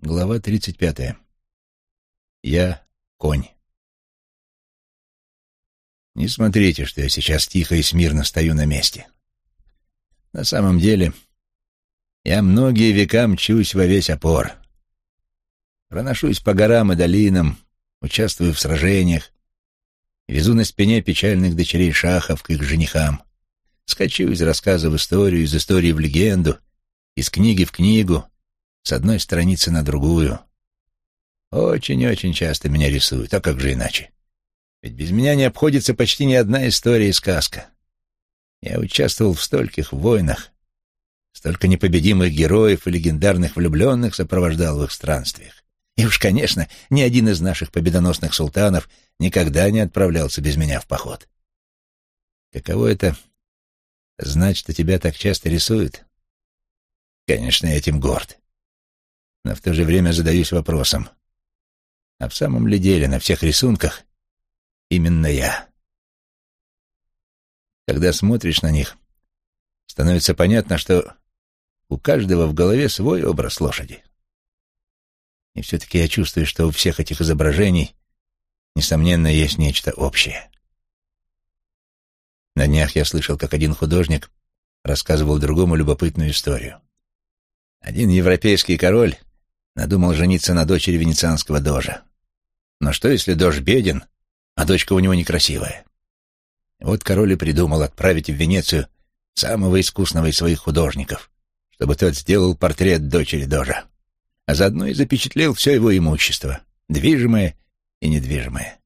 Глава тридцать пятая. Я конь. Не смотрите, что я сейчас тихо и смирно стою на месте. На самом деле, я многие века мчусь во весь опор. Проношусь по горам и долинам, участвую в сражениях, везу на спине печальных дочерей шахов к их женихам, скачу из рассказа в историю, из истории в легенду, из книги в книгу — с одной страницы на другую. Очень-очень часто меня рисуют, а как же иначе? Ведь без меня не обходится почти ни одна история и сказка. Я участвовал в стольких войнах, столько непобедимых героев и легендарных влюбленных сопровождал в их странствиях. И уж, конечно, ни один из наших победоносных султанов никогда не отправлялся без меня в поход. Каково это знать, что тебя так часто рисуют? Конечно, я этим горд но в то же время задаюсь вопросом, а в самом ли деле на всех рисунках именно я? Когда смотришь на них, становится понятно, что у каждого в голове свой образ лошади. И все-таки я чувствую, что у всех этих изображений, несомненно, есть нечто общее. На днях я слышал, как один художник рассказывал другому любопытную историю. Один европейский король Надумал жениться на дочери венецианского дожа. Но что, если дож беден, а дочка у него некрасивая? Вот король и придумал отправить в Венецию самого искусного из своих художников, чтобы тот сделал портрет дочери дожа, а заодно и запечатлел все его имущество, движимое и недвижимое.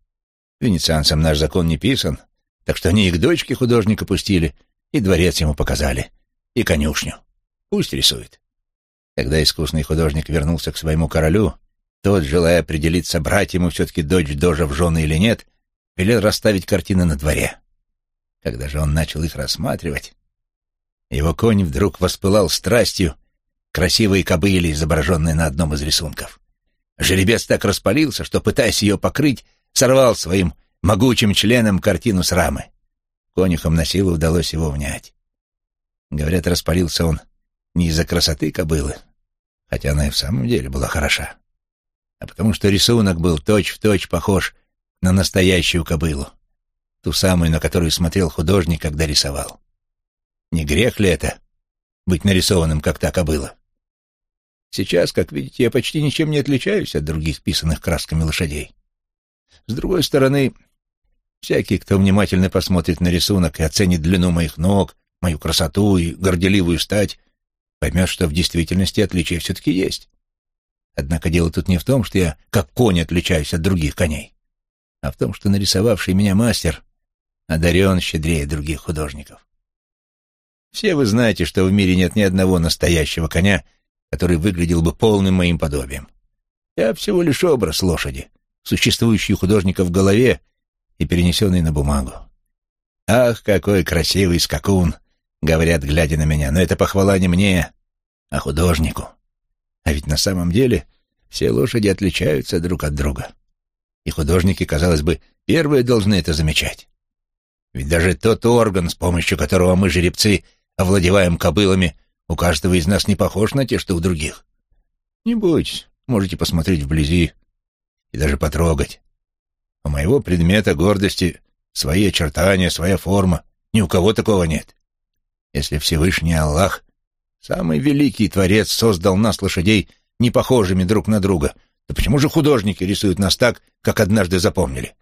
Венецианцам наш закон не писан, так что они и к дочке художника пустили, и дворец ему показали, и конюшню. Пусть рисует. Когда искусный художник вернулся к своему королю, тот, желая определиться, брать ему все-таки дочь Дожа в жены или нет, велел расставить картины на дворе. Когда же он начал их рассматривать, его конь вдруг воспылал страстью красивой кобыли, изображенной на одном из рисунков. Жеребец так распалился, что, пытаясь ее покрыть, сорвал своим могучим членом картину с рамы. Конюхам на силу удалось его внять. Говорят, распалился он не из-за красоты кобылы, хотя она и в самом деле была хороша, а потому что рисунок был точь-в-точь точь похож на настоящую кобылу, ту самую, на которую смотрел художник, когда рисовал. Не грех ли это, быть нарисованным, как та кобыла? Сейчас, как видите, я почти ничем не отличаюсь от других писанных красками лошадей. С другой стороны, всякий, кто внимательно посмотрит на рисунок и оценит длину моих ног, мою красоту и горделивую стать, поймет, что в действительности отличия все-таки есть. Однако дело тут не в том, что я как конь отличаюсь от других коней, а в том, что нарисовавший меня мастер одарен щедрее других художников. Все вы знаете, что в мире нет ни одного настоящего коня, который выглядел бы полным моим подобием. Я всего лишь образ лошади, существующий у художника в голове и перенесенный на бумагу. Ах, какой красивый скакун! Говорят, глядя на меня, но это похвала не мне, а художнику. А ведь на самом деле все лошади отличаются друг от друга. И художники, казалось бы, первые должны это замечать. Ведь даже тот орган, с помощью которого мы, жеребцы, овладеваем кобылами, у каждого из нас не похож на те, что у других. Не бойтесь, можете посмотреть вблизи и даже потрогать. У моего предмета гордости свои очертания, своя форма. Ни у кого такого нет. Если Всевышний Аллах, самый великий Творец, создал нас, лошадей, не похожими друг на друга, то почему же художники рисуют нас так, как однажды запомнили?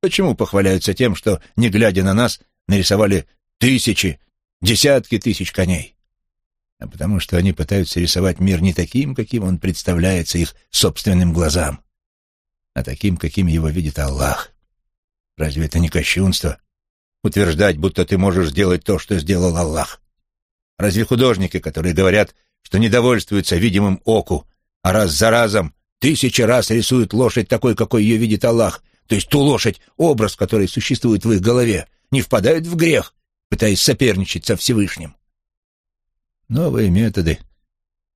Почему похваляются тем, что, не глядя на нас, нарисовали тысячи, десятки тысяч коней? А потому что они пытаются рисовать мир не таким, каким он представляется их собственным глазам, а таким, каким его видит Аллах. Разве это не кощунство? Утверждать, будто ты можешь сделать то, что сделал Аллах? Разве художники, которые говорят, что недовольствуются видимым оку, а раз за разом тысячи раз рисуют лошадь такой, какой ее видит Аллах, то есть ту лошадь, образ, который существует в их голове, не впадают в грех, пытаясь соперничать со Всевышним? Новые методы,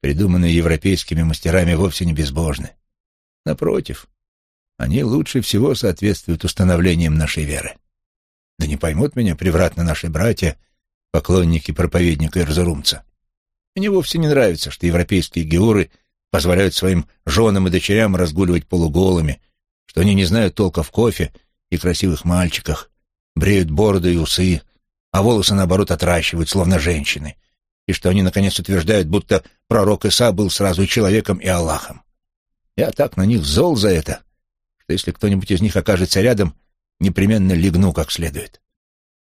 придуманные европейскими мастерами, вовсе не безбожны. Напротив, они лучше всего соответствуют установлениям нашей веры. Да не поймут меня превратно наши братья, поклонники проповедника Эрзурумца. Мне вовсе не нравится, что европейские геуры позволяют своим женам и дочерям разгуливать полуголыми, что они не знают толка в кофе и красивых мальчиках, бреют бороды и усы, а волосы, наоборот, отращивают, словно женщины, и что они, наконец, утверждают, будто пророк Иса был сразу человеком, и Аллахом. Я так на них зол за это, что если кто-нибудь из них окажется рядом, непременно легну как следует.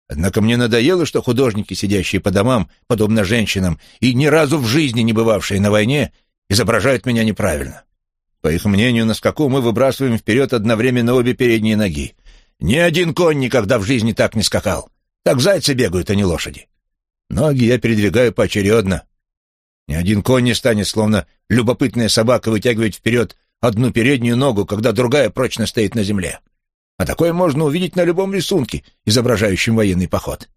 Однако мне надоело, что художники, сидящие по домам, подобно женщинам, и ни разу в жизни не бывавшие на войне, изображают меня неправильно. По их мнению, на скаку мы выбрасываем вперед одновременно обе передние ноги. Ни один конь никогда в жизни так не скакал. Так зайцы бегают, а не лошади. Ноги я передвигаю поочередно. Ни один конь не станет, словно любопытная собака, вытягивать вперед одну переднюю ногу, когда другая прочно стоит на земле. А такое можно увидеть на любом рисунке, изображающем военный поход.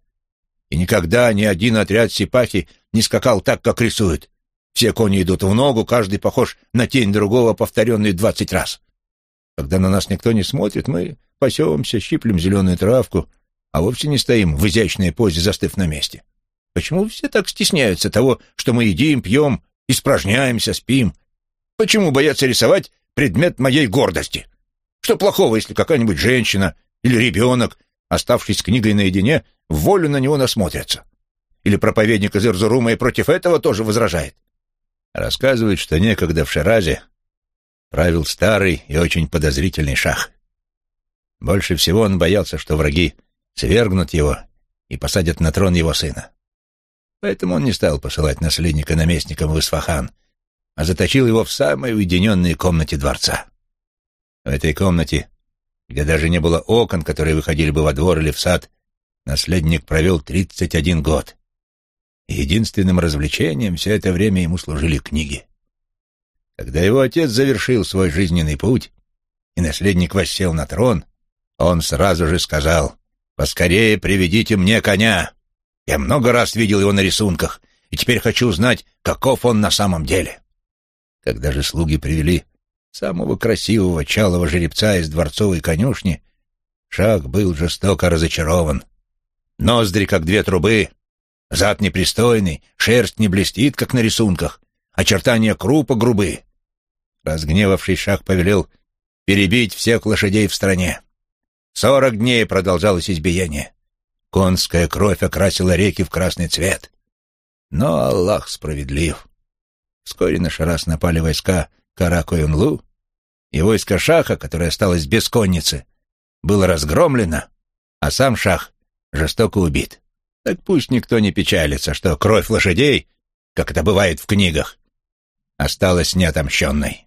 И никогда ни один отряд сипахи не скакал так, как рисуют. Все кони идут в ногу, каждый похож на тень другого, повторенный двадцать раз. Когда на нас никто не смотрит, мы пасемся, щиплем зеленую травку, а вовсе не стоим в изящной позе, застыв на месте. Почему все так стесняются того, что мы едим, пьем, испражняемся, спим? Почему боятся рисовать предмет моей гордости? Что плохого, если какая-нибудь женщина или ребенок, оставшись с книгой наедине, в волю на него насмотрятся? Или проповедник из Ирзурума и против этого тоже возражает? Рассказывают, что некогда в Ширазе правил старый и очень подозрительный шах. Больше всего он боялся, что враги свергнут его и посадят на трон его сына. Поэтому он не стал посылать наследника наместником в Исфахан, а заточил его в самой уединенной комнате дворца. В этой комнате, где даже не было окон, которые выходили бы во двор или в сад, наследник провел тридцать один год. И единственным развлечением все это время ему служили книги. Когда его отец завершил свой жизненный путь, и наследник воссел на трон, он сразу же сказал «Поскорее приведите мне коня. Я много раз видел его на рисунках, и теперь хочу знать, каков он на самом деле». Когда же слуги привели самого красивого чалого жеребца из дворцовой конюшни, Шах был жестоко разочарован. Ноздри, как две трубы, зад непристойный, шерсть не блестит, как на рисунках, очертания крупа грубы. Разгневавший Шах повелел перебить всех лошадей в стране. Сорок дней продолжалось избиение. Конская кровь окрасила реки в красный цвет. Но Аллах справедлив. Вскоре на Шарас напали войска Каракоюнлу, и войско Шаха, которое осталось без конницы, было разгромлено, а сам Шах жестоко убит. Так пусть никто не печалится, что кровь лошадей, как это бывает в книгах, осталась неотомщенной.